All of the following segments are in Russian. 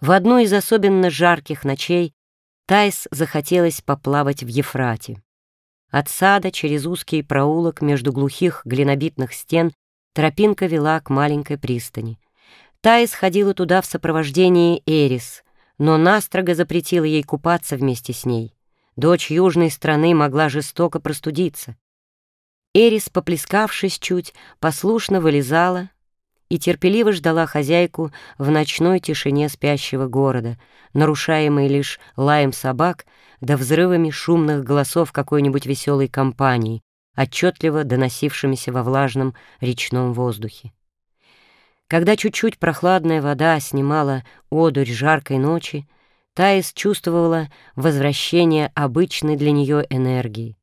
В одну из особенно жарких ночей Тайс захотелось поплавать в Ефрате. От сада через узкий проулок между глухих глинобитных стен тропинка вела к маленькой пристани. Тайс ходила туда в сопровождении Эрис, но настрого запретила ей купаться вместе с ней. Дочь южной страны могла жестоко простудиться. Эрис, поплескавшись чуть, послушно вылезала, и терпеливо ждала хозяйку в ночной тишине спящего города, нарушаемой лишь лаем собак да взрывами шумных голосов какой-нибудь веселой компании, отчетливо доносившимися во влажном речном воздухе. Когда чуть-чуть прохладная вода снимала одурь жаркой ночи, Таис чувствовала возвращение обычной для нее энергии.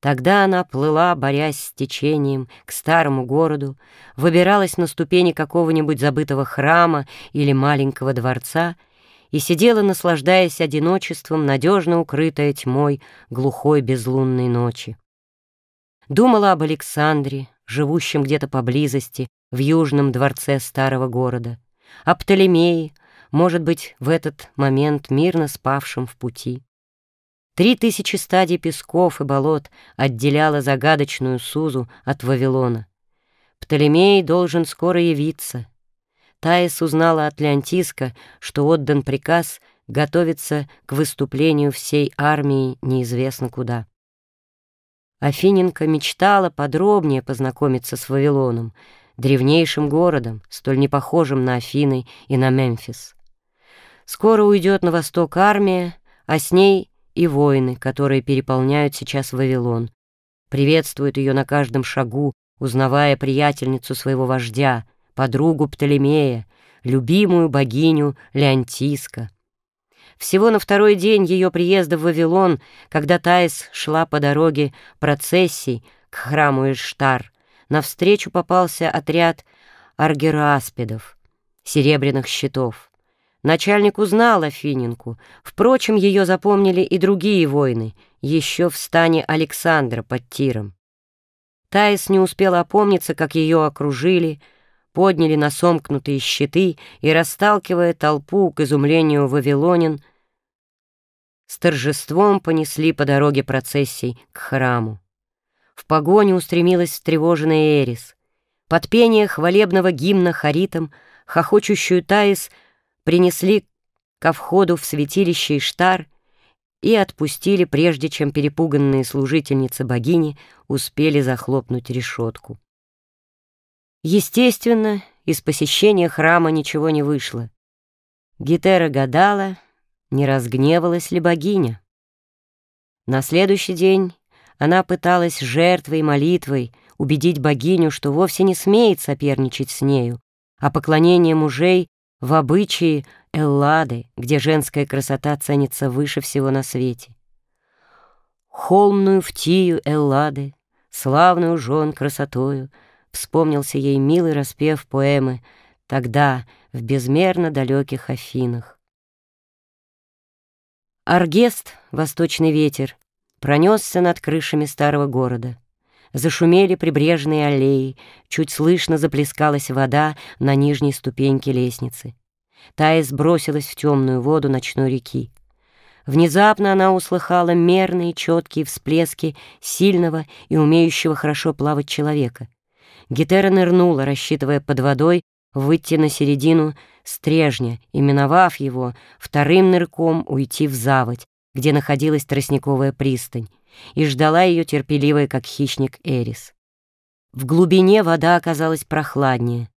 Тогда она плыла, борясь с течением, к старому городу, выбиралась на ступени какого-нибудь забытого храма или маленького дворца и сидела, наслаждаясь одиночеством, надежно укрытая тьмой глухой безлунной ночи. Думала об Александре, живущем где-то поблизости, в южном дворце старого города, о Птолемее, может быть, в этот момент мирно спавшем в пути. Три тысячи стадий песков и болот отделяло загадочную Сузу от Вавилона. Птолемей должен скоро явиться. Таис узнала от Леонтиска, что отдан приказ готовиться к выступлению всей армии неизвестно куда. Афиненко мечтала подробнее познакомиться с Вавилоном, древнейшим городом, столь непохожим на Афины и на Мемфис. Скоро уйдет на восток армия, а с ней и воины, которые переполняют сейчас Вавилон, приветствуют ее на каждом шагу, узнавая приятельницу своего вождя, подругу Птолемея, любимую богиню Леонтиска. Всего на второй день ее приезда в Вавилон, когда Таис шла по дороге процессий к храму Иштар, навстречу попался отряд аргераспидов, серебряных щитов. Начальник узнал Афиненку. Впрочем, ее запомнили и другие воины, еще в стане Александра под Тиром. Таис не успела опомниться, как ее окружили, подняли на сомкнутые щиты и, расталкивая толпу к изумлению вавилонин, с торжеством понесли по дороге процессий к храму. В погоню устремилась встревоженная Эрис. Под пение хвалебного гимна харитом хохочущую Таис — принесли ко входу в святилище Иштар и отпустили, прежде чем перепуганные служительницы богини успели захлопнуть решетку. Естественно, из посещения храма ничего не вышло. Гетера гадала, не разгневалась ли богиня. На следующий день она пыталась жертвой и молитвой убедить богиню, что вовсе не смеет соперничать с нею, а поклонение мужей в обычае Эллады, где женская красота ценится выше всего на свете. Холмную втию Эллады, славную жен красотою, вспомнился ей милый распев поэмы тогда в безмерно далеких Афинах. Аргест, восточный ветер, пронесся над крышами старого города. Зашумели прибрежные аллеи, чуть слышно заплескалась вода на нижней ступеньке лестницы. Таис бросилась в темную воду ночной реки. Внезапно она услыхала мерные четкие всплески сильного и умеющего хорошо плавать человека. Гетера нырнула, рассчитывая под водой выйти на середину стрежня и, миновав его, вторым нырком уйти в заводь, где находилась тростниковая пристань, и ждала ее терпеливая, как хищник Эрис. В глубине вода оказалась прохладнее.